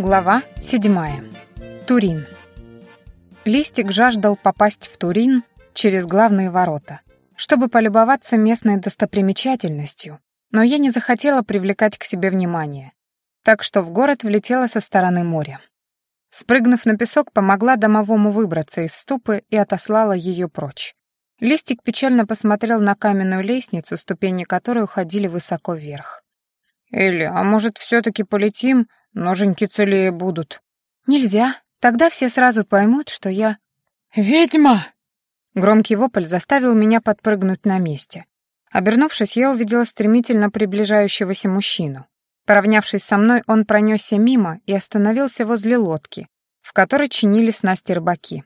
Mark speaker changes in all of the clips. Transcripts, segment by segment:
Speaker 1: Глава 7. Турин. Листик жаждал попасть в Турин через главные ворота, чтобы полюбоваться местной достопримечательностью, но я не захотела привлекать к себе внимание, так что в город влетела со стороны моря. Спрыгнув на песок, помогла домовому выбраться из ступы и отослала ее прочь. Листик печально посмотрел на каменную лестницу, ступени которой уходили высоко вверх.
Speaker 2: «Элли, а может, все-таки полетим? Ноженьки целее будут».
Speaker 1: «Нельзя. Тогда все сразу поймут, что я...»
Speaker 2: «Ведьма!»
Speaker 1: Громкий вопль заставил меня подпрыгнуть на месте. Обернувшись, я увидела стремительно приближающегося мужчину. Поравнявшись со мной, он пронесся мимо и остановился возле лодки, в которой чинили снасти рыбаки.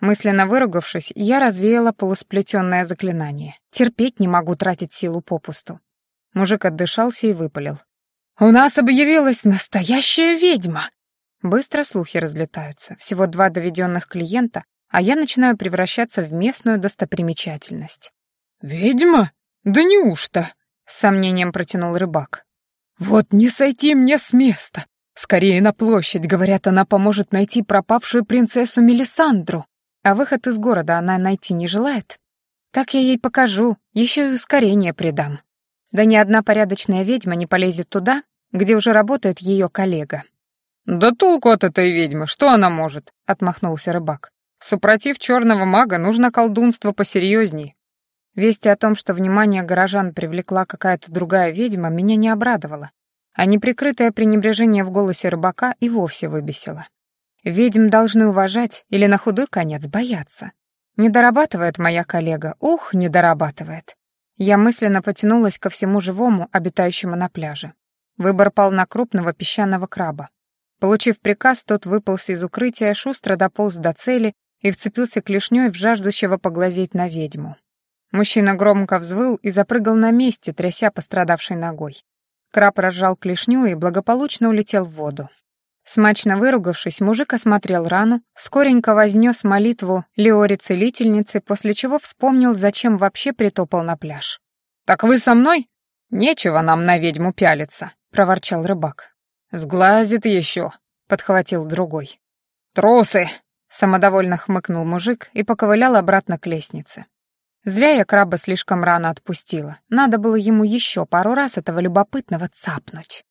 Speaker 1: Мысленно выругавшись, я развеяла полусплетенное заклинание. Терпеть не могу тратить силу попусту. Мужик отдышался и выпалил.
Speaker 2: «У нас объявилась настоящая ведьма!»
Speaker 1: Быстро слухи разлетаются. Всего два доведенных клиента, а я начинаю превращаться в местную достопримечательность.
Speaker 2: «Ведьма? Да неужто?»
Speaker 1: — с сомнением протянул рыбак.
Speaker 2: «Вот не сойти мне с места! Скорее на площадь, говорят, она поможет найти пропавшую принцессу Мелисандру.
Speaker 1: А выход из города она найти не желает? Так я ей покажу, еще и ускорение придам. Да ни одна порядочная ведьма не полезет туда, где уже работает ее коллега.
Speaker 2: «Да толку от этой ведьмы, что она может?» — отмахнулся рыбак. «Супротив черного мага нужно колдунство посерьезней».
Speaker 1: Вести о том, что внимание горожан привлекла какая-то другая ведьма, меня не обрадовало, а неприкрытое пренебрежение в голосе рыбака и вовсе выбесило. Ведьм должны уважать или на худой конец бояться. Не дорабатывает моя коллега, ух, не дорабатывает. Я мысленно потянулась ко всему живому, обитающему на пляже. Выбор пал на крупного песчаного краба. Получив приказ, тот выполз из укрытия, шустро дополз до цели и вцепился клешнёй в жаждущего поглазеть на ведьму. Мужчина громко взвыл и запрыгал на месте, тряся пострадавшей ногой. Краб разжал клешню и благополучно улетел в воду. Смачно выругавшись, мужик осмотрел рану, скоренько вознес молитву Леоре-целительнице, после чего вспомнил, зачем вообще притопал на пляж.
Speaker 2: «Так вы со мной? Нечего нам на ведьму пялиться», — проворчал рыбак. «Сглазит еще», — подхватил другой. «Трусы!» — самодовольно хмыкнул мужик и поковылял обратно к лестнице.
Speaker 1: Зря я краба слишком рано отпустила. Надо было ему еще пару раз этого любопытного цапнуть.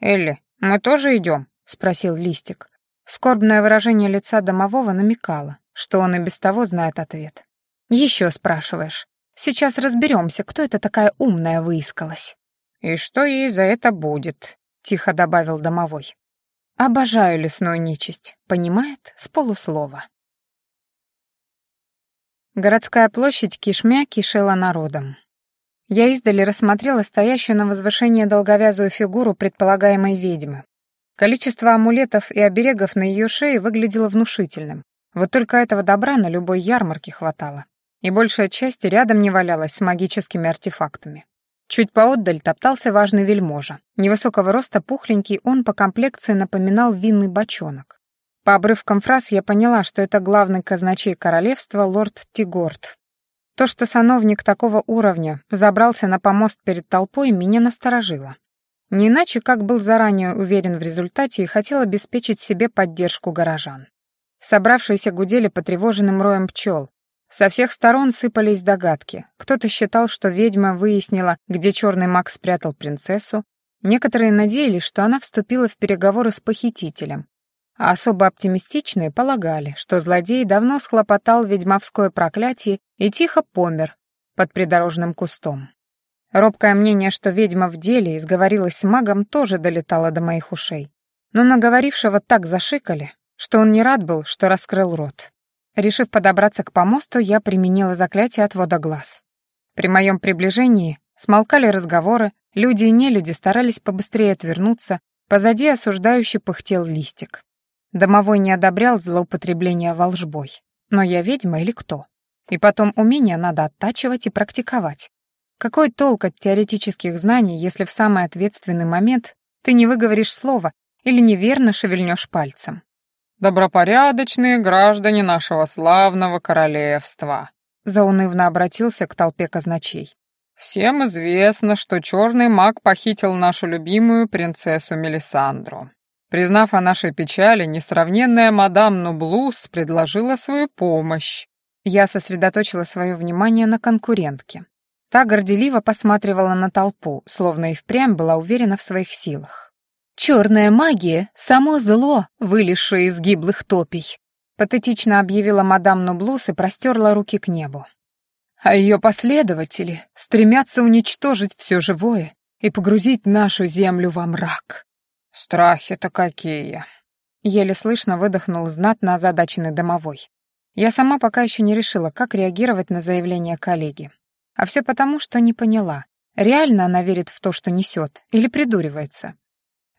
Speaker 2: «Элли, мы тоже идем?» — спросил Листик.
Speaker 1: Скорбное выражение лица домового намекало, что он и без того знает ответ. «Еще спрашиваешь. Сейчас разберемся, кто это такая умная выискалась».
Speaker 2: «И что ей за это будет?» — тихо добавил домовой.
Speaker 1: «Обожаю лесную нечисть, понимает, с полуслова». Городская площадь кишмя кишела народом. Я издали рассмотрела стоящую на возвышении долговязую фигуру предполагаемой ведьмы, Количество амулетов и оберегов на ее шее выглядело внушительным. Вот только этого добра на любой ярмарке хватало. И большая часть рядом не валялась с магическими артефактами. Чуть поотдаль топтался важный вельможа. Невысокого роста пухленький, он по комплекции напоминал винный бочонок. По обрывкам фраз я поняла, что это главный казначей королевства лорд Тигорд. То, что сановник такого уровня забрался на помост перед толпой, меня насторожило. Не иначе, как был заранее уверен в результате и хотел обеспечить себе поддержку горожан. Собравшиеся гудели потревоженным роем пчел. Со всех сторон сыпались догадки. Кто-то считал, что ведьма выяснила, где черный маг спрятал принцессу. Некоторые надеялись, что она вступила в переговоры с похитителем. А особо оптимистичные полагали, что злодей давно схлопотал ведьмовское проклятие и тихо помер под придорожным кустом. Робкое мнение, что ведьма в деле и сговорилась с магом, тоже долетало до моих ушей. Но наговорившего так зашикали, что он не рад был, что раскрыл рот. Решив подобраться к помосту, я применила заклятие отвода глаз. При моем приближении смолкали разговоры, люди и нелюди старались побыстрее отвернуться, позади осуждающий пыхтел листик. Домовой не одобрял злоупотребление волжбой. Но я ведьма или кто? И потом умения надо оттачивать и практиковать. Какой толк от теоретических знаний, если в самый ответственный момент ты не выговоришь слова или неверно шевельнешь пальцем?
Speaker 2: «Добропорядочные граждане нашего славного королевства», заунывно обратился к толпе казначей. «Всем известно, что черный маг похитил нашу любимую принцессу Мелисандру. Признав о нашей печали, несравненная мадам Нублус предложила свою помощь. Я сосредоточила свое внимание на конкурентке. Та горделиво посматривала на толпу, словно и впрямь была уверена в своих силах. «Черная магия — само зло, вылезшее из гиблых топий», патетично объявила мадам Нублус и простерла руки к небу. «А ее последователи стремятся уничтожить все живое и погрузить нашу землю во мрак». «Страхи-то какие!» Еле слышно выдохнул знатно озадаченный домовой. Я сама пока еще не решила, как реагировать на заявление коллеги. А все потому, что не поняла, реально она верит в то, что несет, или придуривается.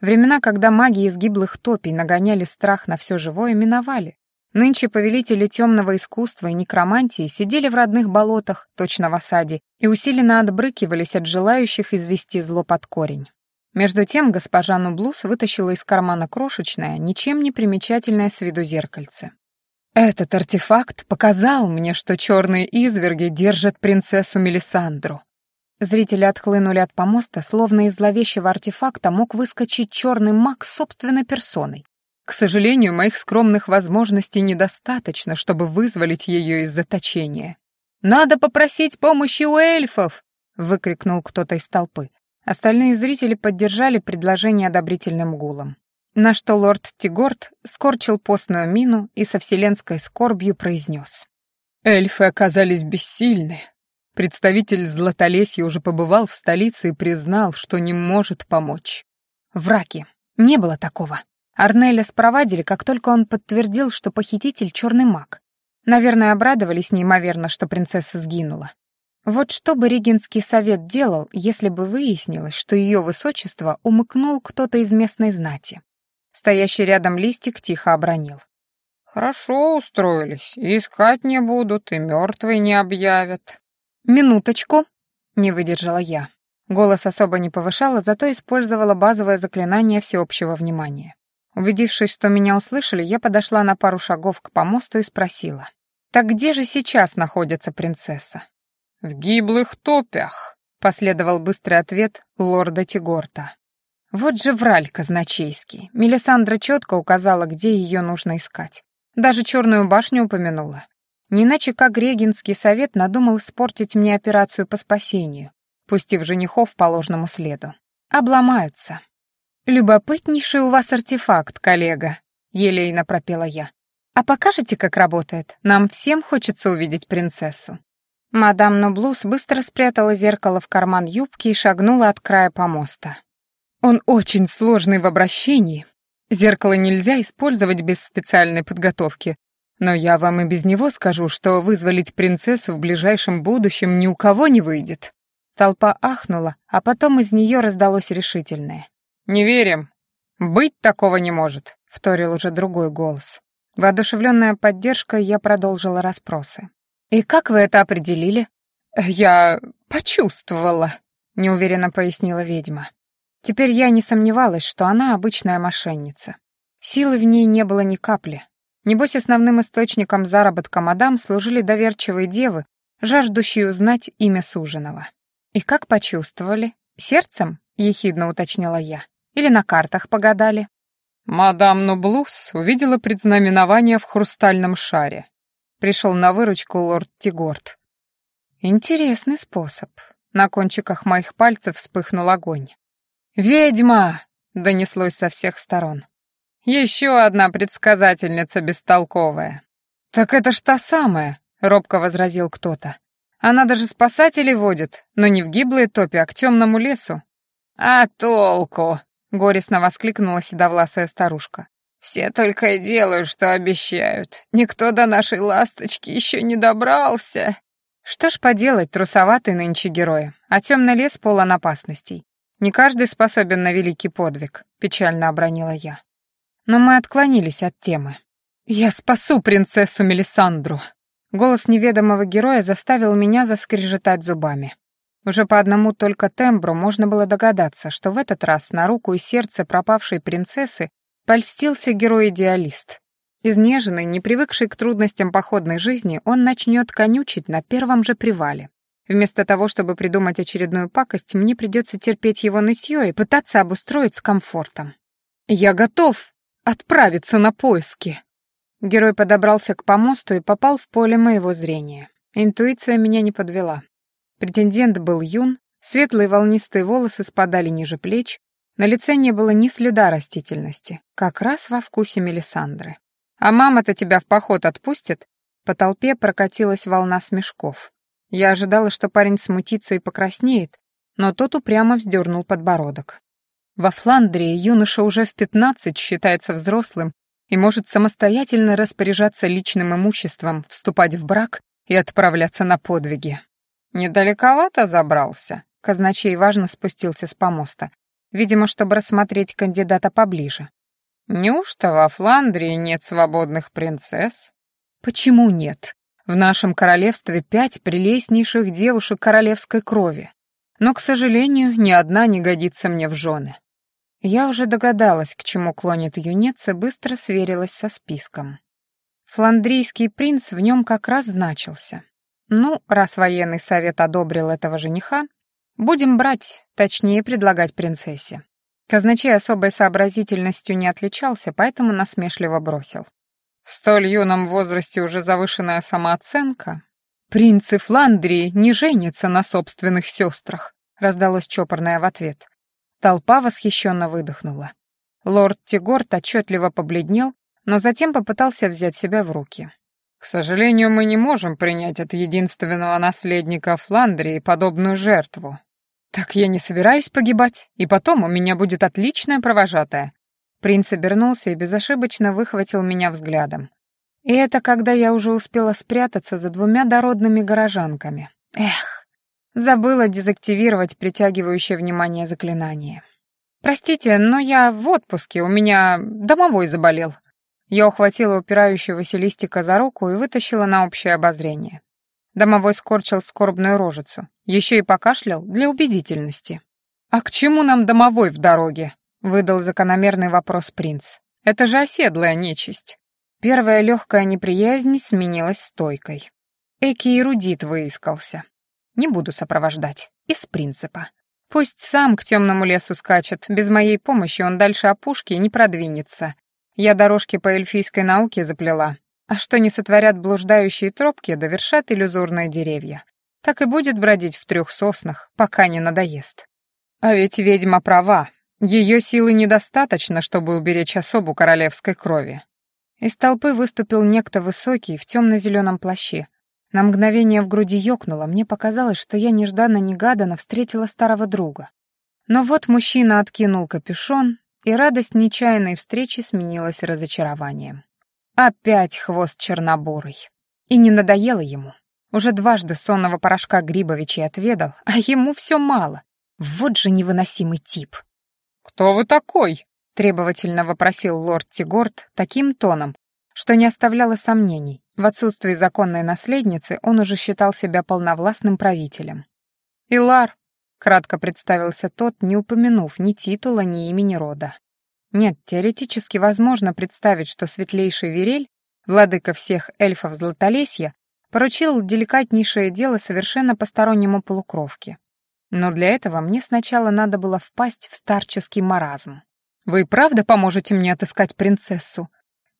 Speaker 2: Времена, когда маги из гиблых топий нагоняли страх на все живое, миновали. Нынче повелители темного искусства и некромантии сидели в родных болотах, точно в осаде, и усиленно отбрыкивались от желающих извести зло под корень. Между тем госпожа Нублус вытащила из кармана крошечное, ничем не примечательное с виду зеркальце. Этот артефакт показал мне, что черные изверги держат принцессу Мелисандру. Зрители отхлынули от помоста, словно из зловещего артефакта мог выскочить черный маг собственной персоной. К сожалению, моих скромных возможностей недостаточно, чтобы вызволить ее из заточения. «Надо попросить помощи у эльфов!» — выкрикнул кто-то из толпы. Остальные зрители поддержали предложение одобрительным гулом. На что лорд Тигорд скорчил постную мину и со вселенской скорбью произнес. «Эльфы оказались бессильны. Представитель Златолесья уже побывал в столице и признал, что не может помочь. Враки. Не было такого. Арнеля спровадили, как только он подтвердил, что похититель — черный маг. Наверное, обрадовались неимоверно, что принцесса сгинула. Вот что бы Регенский совет делал, если бы выяснилось, что ее высочество умыкнул кто-то из местной знати. Стоящий рядом листик тихо обронил. «Хорошо устроились, и искать не будут, и мертвые не объявят». «Минуточку», — не выдержала я. Голос особо не повышала, зато использовала базовое заклинание всеобщего внимания. Убедившись, что меня услышали, я подошла на пару шагов к помосту и спросила. «Так где же сейчас находится принцесса?» «В гиблых топях», — последовал быстрый ответ лорда Тигорта. Вот же враль казначейский. Мелисандра четко указала, где ее нужно искать. Даже черную башню упомянула. Не иначе как Регинский совет надумал испортить мне операцию по спасению, пустив женихов по ложному следу. Обломаются. «Любопытнейший у вас артефакт, коллега», — елейно пропела я. «А покажете, как работает? Нам всем хочется увидеть принцессу». Мадам Ноблус быстро спрятала зеркало в карман юбки и шагнула от края помоста. Он очень сложный в обращении. Зеркало нельзя использовать без специальной подготовки. Но я вам и без него скажу, что вызволить принцессу в ближайшем будущем ни у кого не выйдет». Толпа ахнула, а потом из нее раздалось решительное. «Не верим. Быть такого не может», — вторил уже другой голос. Воодушевленная поддержкой, я продолжила расспросы. «И как вы это определили?» «Я почувствовала», — неуверенно пояснила ведьма. Теперь я не сомневалась, что она обычная мошенница. Силы в ней не было ни капли. Небось, основным источником заработка мадам служили доверчивые девы, жаждущие узнать имя суженого. «И как почувствовали? Сердцем?» — ехидно уточнила я. «Или на картах погадали?» «Мадам Нублус увидела предзнаменование в хрустальном шаре». Пришел на выручку лорд Тигорд.
Speaker 1: «Интересный способ». На кончиках моих пальцев вспыхнул огонь. «Ведьма!» — донеслось со всех сторон.
Speaker 2: «Еще одна предсказательница бестолковая».
Speaker 1: «Так это ж та самая», — робко возразил кто-то. «Она даже спасателей водит, но не в гиблые топи, а к темному лесу».
Speaker 2: «А толку?»
Speaker 1: — горестно воскликнула седовласая старушка.
Speaker 2: «Все только и делают, что обещают. Никто до нашей ласточки еще не добрался».
Speaker 1: Что ж поделать, трусоватый нынче герой, а темный лес полон опасностей. Не каждый способен на великий подвиг, печально обронила я. Но мы отклонились от темы. Я спасу принцессу Мелисандру. Голос неведомого героя заставил меня заскрежетать зубами. Уже по одному только тембру можно было догадаться, что в этот раз на руку и сердце пропавшей принцессы польстился герой-идеалист. Изнеженный, не привыкший к трудностям походной жизни, он начнет конючить на первом же привале. Вместо того, чтобы придумать очередную пакость, мне придется терпеть его нытье и пытаться обустроить с комфортом.
Speaker 2: «Я готов отправиться на поиски!»
Speaker 1: Герой подобрался к помосту и попал в поле моего зрения. Интуиция меня не подвела. Претендент был юн, светлые волнистые волосы спадали ниже плеч, на лице не было ни следа растительности, как раз во вкусе Мелисандры. «А мама-то тебя в поход отпустит?» По толпе прокатилась волна смешков. Я ожидала, что парень смутится и покраснеет, но тот упрямо вздернул подбородок. Во Фландрии юноша уже в пятнадцать считается взрослым и может самостоятельно распоряжаться личным имуществом, вступать в брак и отправляться на подвиги. «Недалековато забрался», — казначей важно спустился с помоста, видимо, чтобы рассмотреть кандидата поближе. «Неужто во Фландрии нет свободных принцесс?» «Почему нет? В нашем королевстве пять прелестнейших девушек королевской крови. Но, к сожалению, ни одна не годится мне в жены». Я уже догадалась, к чему клонит юнец, и быстро сверилась со списком. Фландрийский принц в нем как раз значился. Ну, раз военный совет одобрил этого жениха, будем брать, точнее предлагать принцессе. Казначей особой сообразительностью не отличался, поэтому насмешливо бросил. В столь юном возрасте уже завышенная самооценка. Принцы Фландрии не женятся на собственных сестрах, раздалось чопорное в ответ. Толпа восхищенно выдохнула. Лорд Тигорт отчетливо побледнел, но затем попытался взять себя в руки. «К сожалению, мы не можем принять от единственного наследника Фландрии подобную жертву». «Так я не собираюсь погибать, и потом у меня будет отличная провожатая». Принц обернулся и безошибочно выхватил меня взглядом. И это когда я уже успела спрятаться за двумя дородными горожанками. Эх, забыла дезактивировать притягивающее внимание заклинание. «Простите, но я в отпуске, у меня домовой заболел», я ухватила упирающегося листика за руку и вытащила на общее обозрение. Домовой скорчил скорбную рожицу, еще и покашлял для убедительности. «А к чему нам домовой в дороге?» — выдал закономерный вопрос принц. «Это же оседлая нечисть». Первая легкая неприязнь сменилась стойкой. Эки эрудит выискался. Не буду сопровождать. Из принципа. Пусть сам к темному лесу скачет, без моей помощи он дальше опушки не продвинется, я дорожки по эльфийской науке заплела. А что не сотворят блуждающие тропки, довершат иллюзорные деревья. Так и будет бродить в трех соснах, пока не надоест. А ведь ведьма права. Ее силы недостаточно, чтобы уберечь особу королевской крови. Из толпы выступил некто высокий в темно-зеленом плаще. На мгновение в груди ёкнуло, мне показалось, что я нежданно-негаданно встретила старого друга. Но вот мужчина откинул капюшон, и радость нечаянной встречи сменилась разочарованием. Опять хвост чернобурый. И не надоело ему. Уже дважды сонного порошка Грибовичей отведал, а ему все мало. Вот же невыносимый тип.
Speaker 2: «Кто вы такой?»
Speaker 1: — требовательно вопросил лорд Тигорд таким тоном, что не оставляло сомнений. В отсутствии законной наследницы он уже считал себя полновластным правителем.
Speaker 2: «Илар,
Speaker 1: Кратко представился тот, не упомянув ни титула, ни имени рода. Нет, теоретически возможно представить, что светлейший Верель, владыка всех эльфов Златолесья, поручил деликатнейшее дело совершенно постороннему полукровке. Но для этого мне сначала надо было впасть в старческий маразм. «Вы правда поможете мне отыскать принцессу?»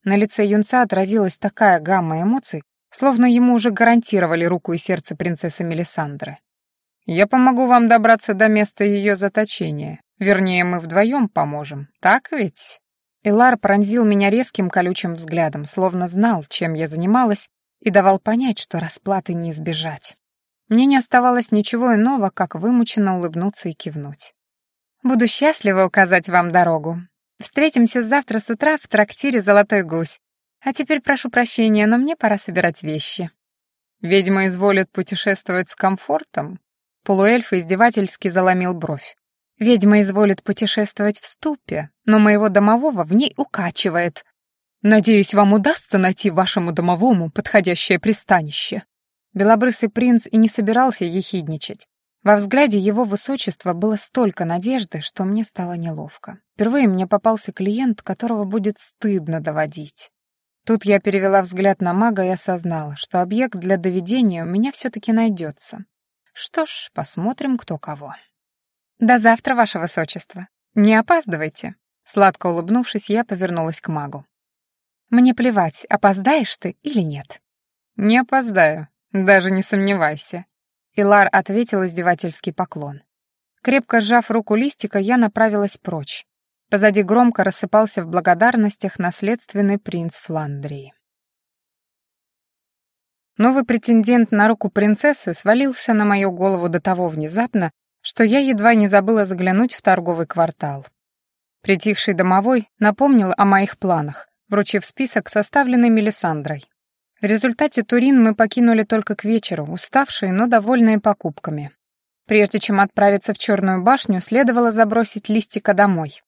Speaker 1: На лице юнца отразилась такая гамма эмоций, словно ему уже гарантировали руку и сердце принцессы Мелисандры. Я помогу вам добраться до места ее заточения. Вернее, мы вдвоем поможем. Так ведь?» Илар пронзил меня резким колючим взглядом, словно знал, чем я занималась, и давал понять, что расплаты не избежать. Мне не оставалось ничего иного, как вымученно улыбнуться и кивнуть. «Буду счастлива указать вам дорогу. Встретимся завтра с утра в трактире «Золотой гусь». А теперь прошу прощения, но мне пора собирать вещи».
Speaker 2: «Ведьма изволит путешествовать с комфортом?» Полуэльф издевательски заломил бровь.
Speaker 1: «Ведьма изволит путешествовать в ступе, но моего домового в ней укачивает. Надеюсь, вам удастся найти вашему домовому подходящее пристанище». Белобрысый принц и не собирался ехидничать. Во взгляде его высочества было столько надежды, что мне стало неловко. Впервые мне попался клиент, которого будет стыдно доводить. Тут я перевела взгляд на мага и осознала, что объект для доведения у меня все-таки найдется. Что ж, посмотрим, кто кого. До завтра, ваше высочество. Не опаздывайте. Сладко улыбнувшись, я повернулась к магу. «Мне плевать, опоздаешь ты или нет».
Speaker 2: «Не опоздаю, даже не сомневайся», — Илар ответил издевательский поклон.
Speaker 1: Крепко сжав руку листика, я направилась прочь. Позади громко рассыпался в благодарностях наследственный принц Фландрии. Новый претендент на руку принцессы свалился на мою голову до того внезапно, что я едва не забыла заглянуть в торговый квартал. Притихший домовой напомнил о моих планах, вручив список, составленный Мелисандрой. В результате Турин мы покинули только к вечеру, уставшие, но довольные покупками. Прежде чем отправиться в Черную башню, следовало забросить листика домой.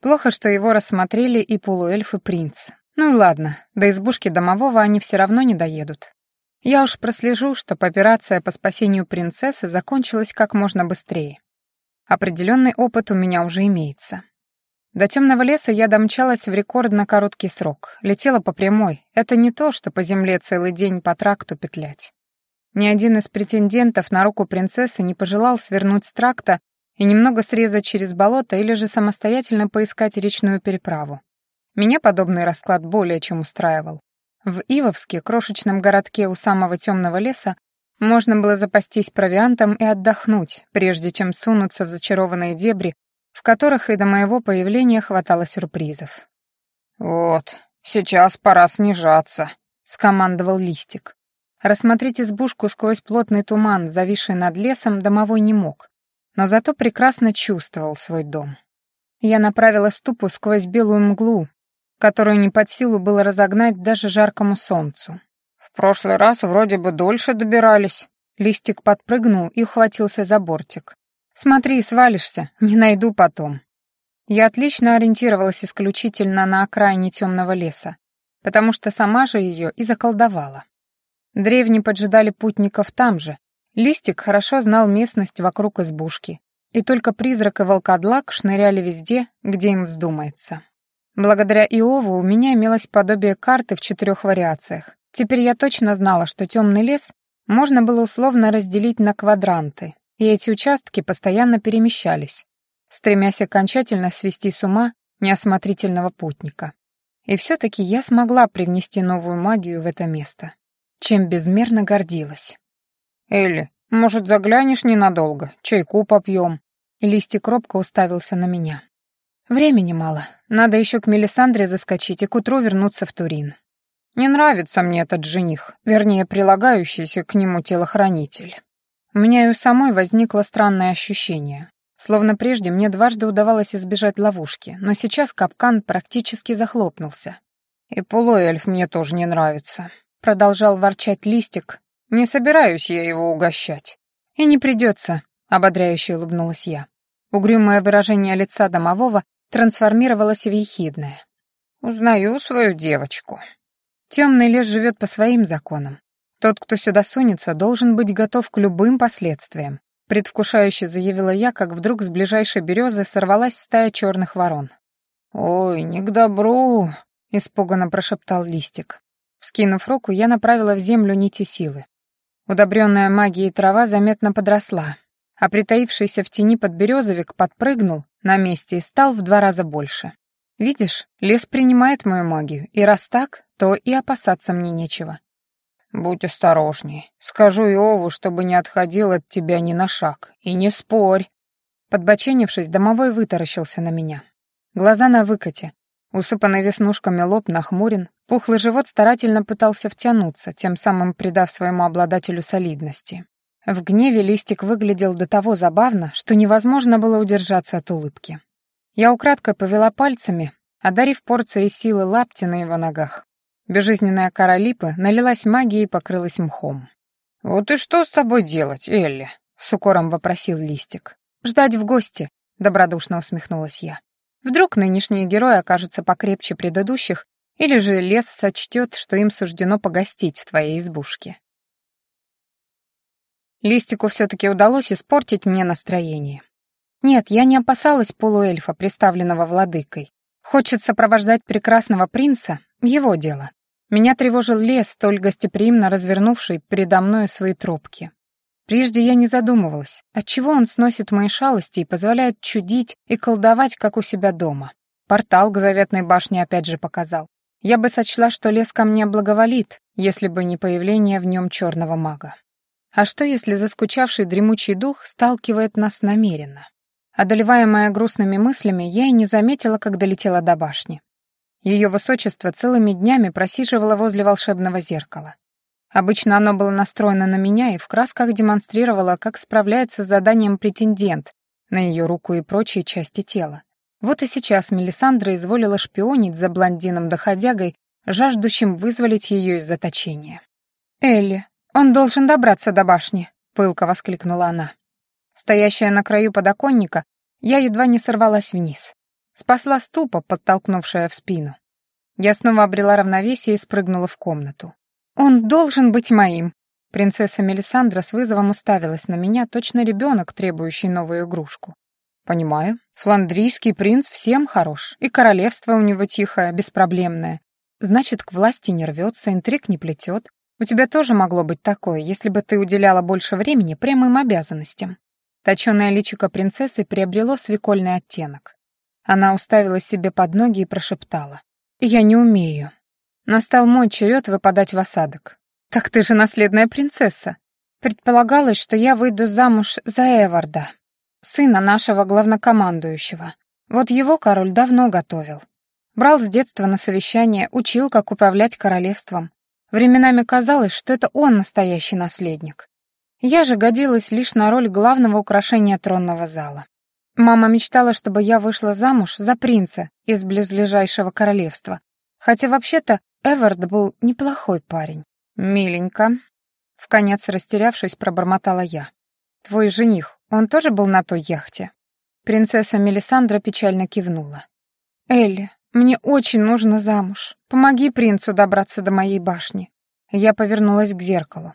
Speaker 1: Плохо, что его рассмотрели и полуэльф, и принц. Ну и ладно, до избушки домового они все равно не доедут. Я уж прослежу, чтобы операция по спасению принцессы закончилась как можно быстрее. Определенный опыт у меня уже имеется. До темного леса я домчалась в рекордно короткий срок. Летела по прямой. Это не то, что по земле целый день по тракту петлять. Ни один из претендентов на руку принцессы не пожелал свернуть с тракта и немного срезать через болото или же самостоятельно поискать речную переправу. Меня подобный расклад более чем устраивал. В Ивовске, крошечном городке у самого темного леса, можно было запастись провиантом и отдохнуть, прежде чем сунуться в зачарованные дебри, в которых и до моего появления хватало сюрпризов.
Speaker 2: «Вот, сейчас пора снижаться», — скомандовал Листик.
Speaker 1: Рассмотреть избушку сквозь плотный туман, зависший над лесом, домовой не мог но зато прекрасно чувствовал свой дом. Я направила ступу сквозь белую мглу, которую не под силу было разогнать даже жаркому солнцу.
Speaker 2: «В прошлый раз вроде бы дольше добирались».
Speaker 1: Листик подпрыгнул и ухватился за бортик. «Смотри, свалишься, не найду потом». Я отлично ориентировалась исключительно на окраине темного леса, потому что сама же ее и заколдовала. Древние поджидали путников там же, Листик хорошо знал местность вокруг избушки, и только призрак и волкодлак шныряли везде, где им вздумается. Благодаря Иову у меня имелось подобие карты в четырех вариациях. Теперь я точно знала, что темный лес можно было условно разделить на квадранты, и эти участки постоянно перемещались, стремясь окончательно свести с ума неосмотрительного путника. И все-таки я смогла привнести новую магию в это место, чем безмерно гордилась.
Speaker 2: «Элли, может, заглянешь ненадолго? Чайку попьем?»
Speaker 1: Листик робко уставился на меня. «Времени мало. Надо еще к Мелисандре заскочить и к утру вернуться в Турин».
Speaker 2: «Не нравится мне этот жених, вернее, прилагающийся к нему телохранитель».
Speaker 1: У меня и у самой возникло странное ощущение. Словно прежде мне дважды удавалось избежать ловушки, но сейчас капкан практически захлопнулся.
Speaker 2: «И полуэльф мне тоже не нравится», —
Speaker 1: продолжал ворчать Листик,
Speaker 2: не собираюсь я его угощать.
Speaker 1: И не придется, ободряюще улыбнулась я. Угрюмое выражение лица домового трансформировалось в ехидное.
Speaker 2: Узнаю свою девочку.
Speaker 1: Темный лес живет по своим законам. Тот, кто сюда сунется, должен быть готов к любым последствиям. Предвкушающе заявила я, как вдруг с ближайшей березы сорвалась стая черных ворон.
Speaker 2: «Ой, не к добру!» — испуганно прошептал листик.
Speaker 1: Вскинув руку, я направила в землю нити силы. Удобренная магией трава заметно подросла, а притаившийся в тени подберезовик подпрыгнул на месте и стал в два раза больше. Видишь, лес принимает мою магию, и раз так, то и опасаться мне нечего.
Speaker 2: «Будь осторожней. Скажу Иову, чтобы не отходил от тебя ни на шаг. И не спорь».
Speaker 1: Подбоченившись, домовой вытаращился на меня. Глаза на выкате, усыпанный веснушками лоб нахмурен, Пухлый живот старательно пытался втянуться, тем самым придав своему обладателю солидности. В гневе листик выглядел до того забавно, что невозможно было удержаться от улыбки. Я украдкой повела пальцами, одарив порцией силы лапти на его ногах. Безжизненная кора липы налилась магией и покрылась мхом.
Speaker 2: «Вот и что с тобой делать, Элли?» — с укором вопросил Листик.
Speaker 1: «Ждать в гости», — добродушно усмехнулась я. «Вдруг нынешние герои окажутся покрепче предыдущих или же лес сочтет, что им суждено погостить в твоей избушке. Листику все-таки удалось испортить мне настроение. Нет, я не опасалась полуэльфа, представленного владыкой. Хочет сопровождать прекрасного принца — его дело. Меня тревожил лес, столь гостеприимно развернувший передо мною свои тропки. Прежде я не задумывалась, отчего он сносит мои шалости и позволяет чудить и колдовать, как у себя дома. портал к заветной башне опять же показал. Я бы сочла, что лес ко мне благоволит, если бы не появление в нем черного мага. А что, если заскучавший дремучий дух сталкивает нас намеренно? Одолеваемая грустными мыслями, я и не заметила, как долетела до башни. Ее высочество целыми днями просиживало возле волшебного зеркала. Обычно оно было настроено на меня и в красках демонстрировало, как справляется с заданием претендент на ее руку и прочие части тела. Вот и сейчас Мелисандра изволила шпионить за блондином-доходягой, жаждущим вызволить ее из заточения. «Элли, он должен добраться до башни», — пылко воскликнула она. Стоящая на краю подоконника, я едва не сорвалась вниз. Спасла ступа, подтолкнувшая в спину. Я снова обрела равновесие и спрыгнула в комнату. «Он должен быть моим!» Принцесса Мелисандра с вызовом уставилась на меня, точно ребенок, требующий новую игрушку. «Понимаю. Фландрийский принц всем хорош, и королевство у него тихое, беспроблемное. Значит, к власти не рвется, интриг не плетет. У тебя тоже могло быть такое, если бы ты уделяла больше времени прямым обязанностям». Точёное личико принцессы приобрело свекольный оттенок. Она уставила себе под ноги и прошептала. «Я не умею. Настал мой черед выпадать в осадок. Так ты же наследная принцесса. Предполагалось, что я выйду замуж за Эварда, сына нашего главнокомандующего. Вот его король давно готовил. Брал с детства на совещание, учил, как управлять королевством. Временами казалось, что это он настоящий наследник. Я же годилась лишь на роль главного украшения тронного зала. Мама мечтала, чтобы я вышла замуж за принца из близлежащего королевства, хотя вообще-то Эвард был неплохой парень. «Миленько», — вконец растерявшись, пробормотала я. «Твой жених, он тоже был на той яхте?» Принцесса Мелисандра печально кивнула. «Элли, мне очень нужно замуж. Помоги принцу добраться до моей башни». Я повернулась к зеркалу.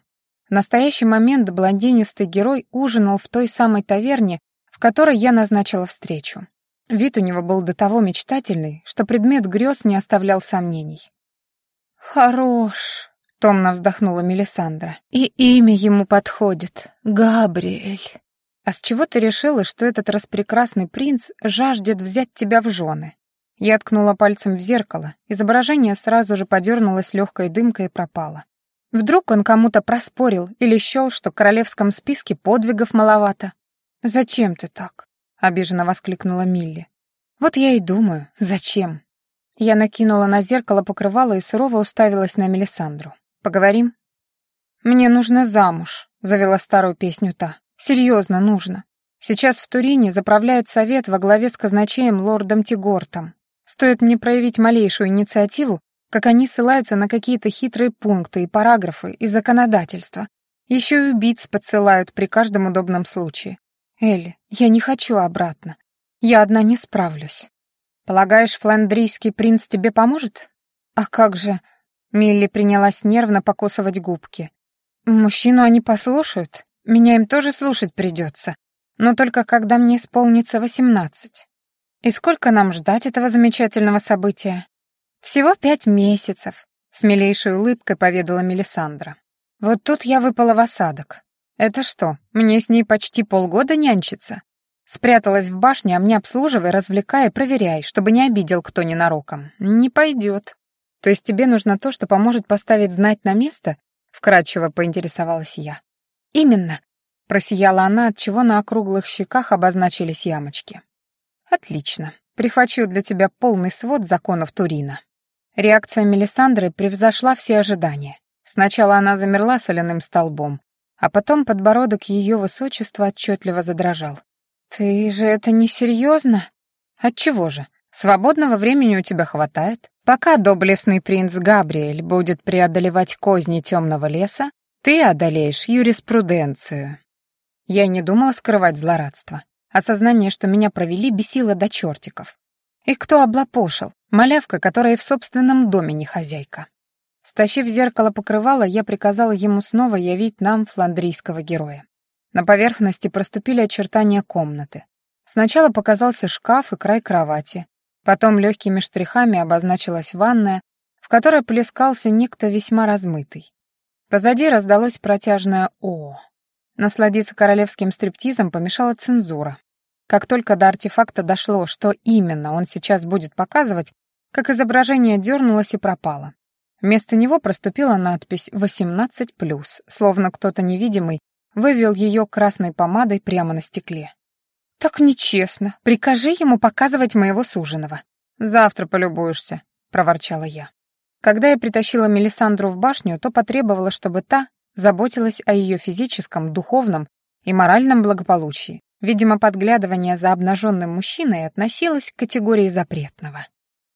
Speaker 1: В настоящий момент блондинистый герой ужинал в той самой таверне, которой я назначила встречу. Вид у него был до того мечтательный, что предмет грез не оставлял сомнений. «Хорош», — томно вздохнула Мелисандра. «И имя ему подходит — Габриэль». «А с чего ты решила, что этот распрекрасный принц жаждет взять тебя в жены?» Я ткнула пальцем в зеркало, изображение сразу же подернулось легкой дымкой и пропало. Вдруг он кому-то проспорил или счел, что в королевском списке подвигов маловато. «Зачем ты так?» — обиженно воскликнула Милли. «Вот я и думаю, зачем?» Я накинула на зеркало покрывало и сурово уставилась на Мелисандру. «Поговорим?» «Мне нужно замуж», — завела старую песню та. «Серьезно нужно. Сейчас в Турине заправляет совет во главе с казначеем лордом Тигортом. Стоит мне проявить малейшую инициативу, как они ссылаются на какие-то хитрые пункты и параграфы из законодательства. Еще и убийц подсылают при каждом удобном случае. Элли, я не хочу обратно. Я одна не справлюсь. Полагаешь, фландрийский принц тебе поможет? А как же? Милли принялась нервно покусывать губки. Мужчину они послушают. Меня им тоже слушать придется. Но только когда мне исполнится восемнадцать. И сколько нам ждать этого замечательного события? Всего пять месяцев, с милейшей улыбкой поведала Мелисандра. Вот тут я выпала в осадок. Это что, мне с ней почти полгода нянчиться? Спряталась в башне, а мне обслуживай, развлекай и проверяй, чтобы не обидел кто ненароком. Не пойдет. То есть тебе нужно то, что поможет поставить знать на место? Вкратчиво поинтересовалась я. Именно. Просияла она, от чего на округлых щеках обозначились ямочки. Отлично. Прихвачу для тебя полный свод законов Турина. Реакция Мелисандры превзошла все ожидания. Сначала она замерла соляным столбом, а потом подбородок ее высочества отчетливо задрожал. «Ты же это не серьезно? Отчего же? Свободного времени у тебя хватает. Пока доблестный принц Габриэль будет преодолевать козни темного леса, ты одолеешь юриспруденцию». Я не думала скрывать злорадство. Осознание, что меня провели, бесило до чертиков. И кто облапошил? Малявка, которая в собственном доме не хозяйка. Стащив зеркало покрывала, я приказала ему снова явить нам фландрийского героя. На поверхности проступили очертания комнаты. Сначала показался шкаф и край кровати. Потом легкими штрихами обозначилась ванная, в которой плескался некто весьма размытый. Позади раздалось протяжное «О». Насладиться королевским стриптизом помешала цензура. Как только до артефакта дошло, что именно он сейчас будет показывать, как изображение дернулось и пропало. Вместо него проступила надпись «18+,» словно кто-то невидимый вывел ее красной помадой прямо на стекле. «Так нечестно. Прикажи ему показывать моего суженого». «Завтра полюбуешься», — проворчала я. Когда я притащила Мелисандру в башню, то потребовала, чтобы та заботилась о ее физическом, духовном и моральном благополучии. Видимо, подглядывание за обнаженным мужчиной относилось к категории запретного.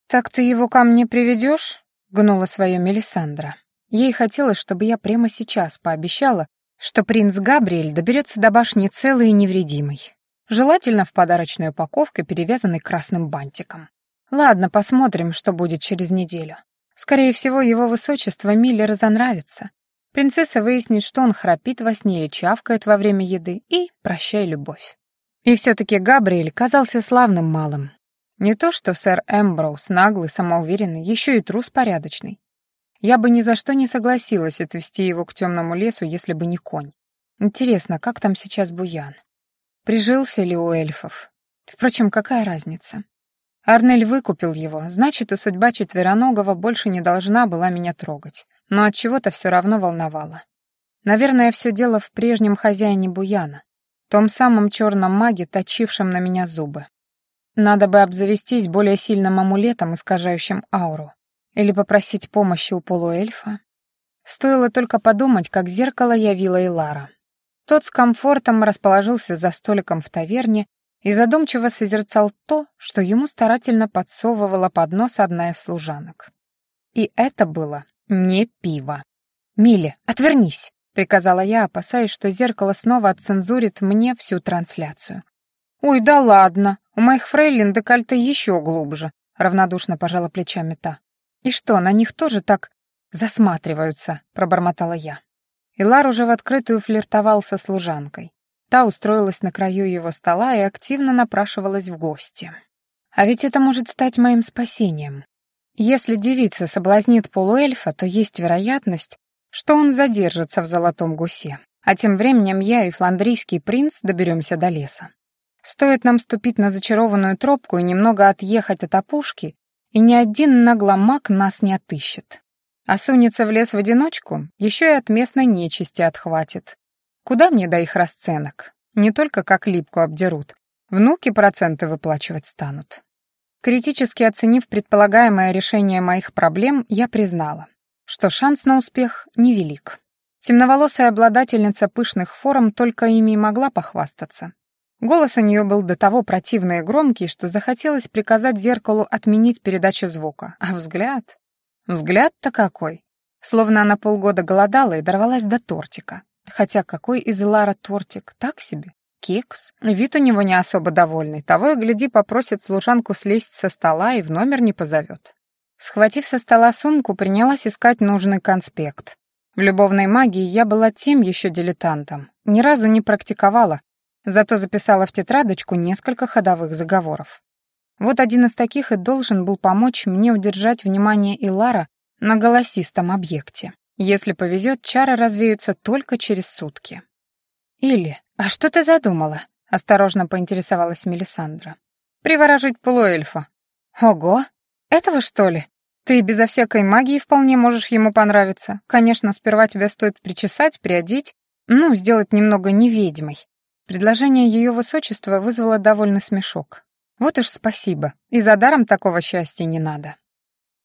Speaker 1: «Так ты его ко мне приведешь?» — гнула свое Мелисандра. Ей хотелось, чтобы я прямо сейчас пообещала, что принц Габриэль доберется до башни целый и невредимый. Желательно в подарочной упаковке, перевязанной красным бантиком. Ладно, посмотрим, что будет через неделю. Скорее всего, его высочество Милле разонравится. Принцесса выяснит, что он храпит во сне или чавкает во время еды, и прощай любовь. И все-таки Габриэль казался славным малым. Не то что сэр Эмброуз, наглый, самоуверенный, еще и трус порядочный. Я бы ни за что не согласилась отвезти его к темному лесу, если бы не конь. Интересно, как там сейчас Буян? Прижился ли у эльфов? Впрочем, какая разница? Арнель выкупил его, значит, и судьба четвероногого больше не должна была меня трогать. Но от чего то все равно волновала. Наверное, все дело в прежнем хозяине Буяна, том самом черном маге, точившем на меня зубы. Надо бы обзавестись более сильным амулетом, искажающим ауру. Или попросить помощи у полуэльфа. Стоило только подумать, как зеркало явила Илара. Тот с комфортом расположился за столиком в таверне и задумчиво созерцал то, что ему старательно подсовывала под нос одна из служанок. И это было не пиво. «Милли, отвернись!» — приказала я, опасаясь, что зеркало снова отцензурит мне всю трансляцию. «Ой, да ладно, у моих фрейлин декольте еще глубже», — равнодушно пожала плечами та. «И что, на них тоже так засматриваются?» — пробормотала я. Илар уже в открытую флиртовал со служанкой. Та устроилась на краю его стола и активно напрашивалась в гости. А ведь это может стать моим спасением. Если девица соблазнит полуэльфа, то есть вероятность, что он задержится в золотом гусе. А тем временем я и фландрийский принц доберемся до леса. Стоит нам ступить на зачарованную тропку и немного отъехать от опушки, и ни один нагломак нас не отыщет. А сунется в лес в одиночку, еще и от местной нечисти отхватит. Куда мне до их расценок? Не только как липку обдерут, внуки проценты выплачивать станут. Критически оценив предполагаемое решение моих проблем, я признала, что шанс на успех невелик. Темноволосая обладательница пышных форм только ими и могла похвастаться. Голос у нее был до того противный и громкий, что захотелось приказать зеркалу отменить передачу звука. А взгляд? Взгляд-то какой! Словно она полгода голодала и дорвалась до тортика. Хотя какой из Лара тортик? Так себе. Кекс. Вид у него не особо довольный. Того и гляди, попросит служанку слезть со стола и в номер не позовет. Схватив со стола сумку, принялась искать нужный конспект. В любовной магии я была тем еще дилетантом. Ни разу не практиковала, зато записала в тетрадочку несколько ходовых заговоров. Вот один из таких и должен был помочь мне удержать внимание Илара на голосистом объекте. Если повезет, чары развеются только через сутки. «Или, а что ты задумала?» — осторожно поинтересовалась Мелисандра. «Приворожить полуэльфа». «Ого! Этого, что ли? Ты безо всякой магии вполне можешь ему понравиться. Конечно, сперва тебя стоит причесать, приодеть, ну, сделать немного неведьмой». Предложение ее высочества вызвало довольный смешок. Вот уж спасибо, и за даром такого счастья не надо.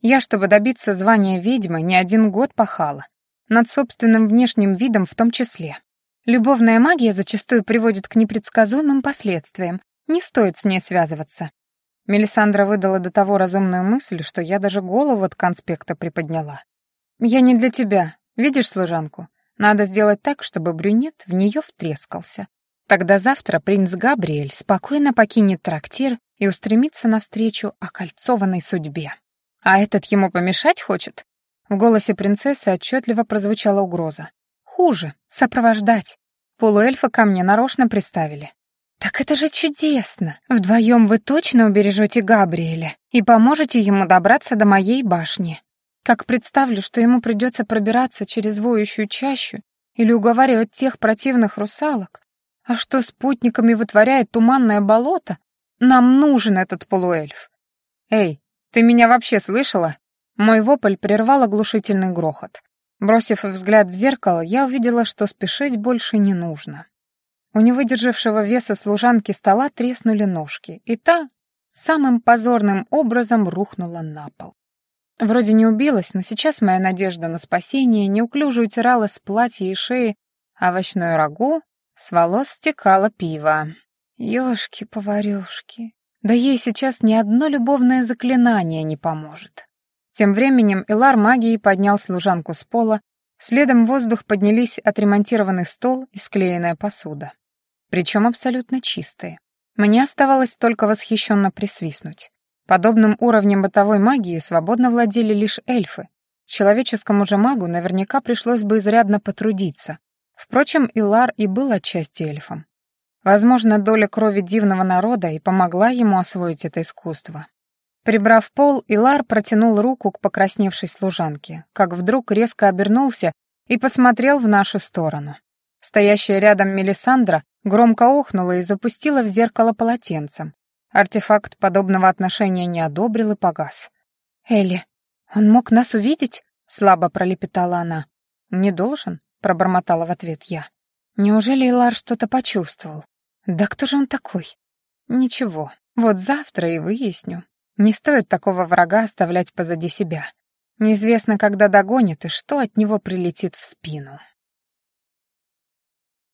Speaker 1: Я, чтобы добиться звания ведьмы, не один год пахала. Над собственным внешним видом в том числе. Любовная магия зачастую приводит к непредсказуемым последствиям. Не стоит с ней связываться. Мелисандра выдала до того разумную мысль, что я даже голову от конспекта приподняла. «Я не для тебя. Видишь служанку? Надо сделать так, чтобы брюнет в нее втрескался. Тогда завтра принц Габриэль спокойно покинет трактир и устремится навстречу окольцованной судьбе. А этот ему помешать хочет? В голосе принцессы отчетливо прозвучала угроза. Хуже, сопровождать. Полуэльфа ко мне нарочно приставили. «Так это же чудесно! Вдвоем вы точно убережете Габриэля и поможете ему добраться до моей башни. Как представлю, что ему придется пробираться через воющую чащу или уговаривать тех противных русалок, А что спутниками вытворяет туманное болото? Нам нужен этот полуэльф.
Speaker 2: Эй, ты меня вообще слышала? Мой вопль прервал оглушительный грохот. Бросив взгляд в зеркало, я увидела, что спешить больше не нужно. У невыдержавшего веса служанки стола треснули ножки, и та самым позорным образом рухнула на пол. Вроде не убилась, но сейчас моя надежда на спасение неуклюже утирала с платья и шеи овощное рагу, с волос стекало пиво. Ёшки-поварёшки. Да ей сейчас ни одно любовное заклинание не поможет. Тем временем Элар магией поднял служанку с пола, следом в воздух поднялись отремонтированный стол и склеенная посуда. Причем абсолютно чистые. Мне оставалось только восхищенно присвистнуть. Подобным уровнем бытовой магии свободно владели лишь эльфы. Человеческому же магу наверняка пришлось бы изрядно потрудиться. Впрочем, Илар и был отчасти эльфом. Возможно, доля крови дивного народа и помогла ему освоить это искусство. Прибрав пол, Илар протянул руку к покрасневшей служанке, как вдруг резко обернулся и посмотрел в нашу сторону. Стоящая рядом Мелисандра громко охнула и запустила в зеркало полотенцем. Артефакт подобного отношения не одобрил и погас.
Speaker 1: «Элли, он мог нас увидеть?» — слабо пролепетала она.
Speaker 2: «Не должен», — пробормотала в ответ я.
Speaker 1: «Неужели Илар что-то почувствовал? Да кто же он такой?»
Speaker 2: «Ничего, вот завтра и выясню». Не стоит такого врага оставлять позади себя. Неизвестно, когда догонит и что от него прилетит в спину.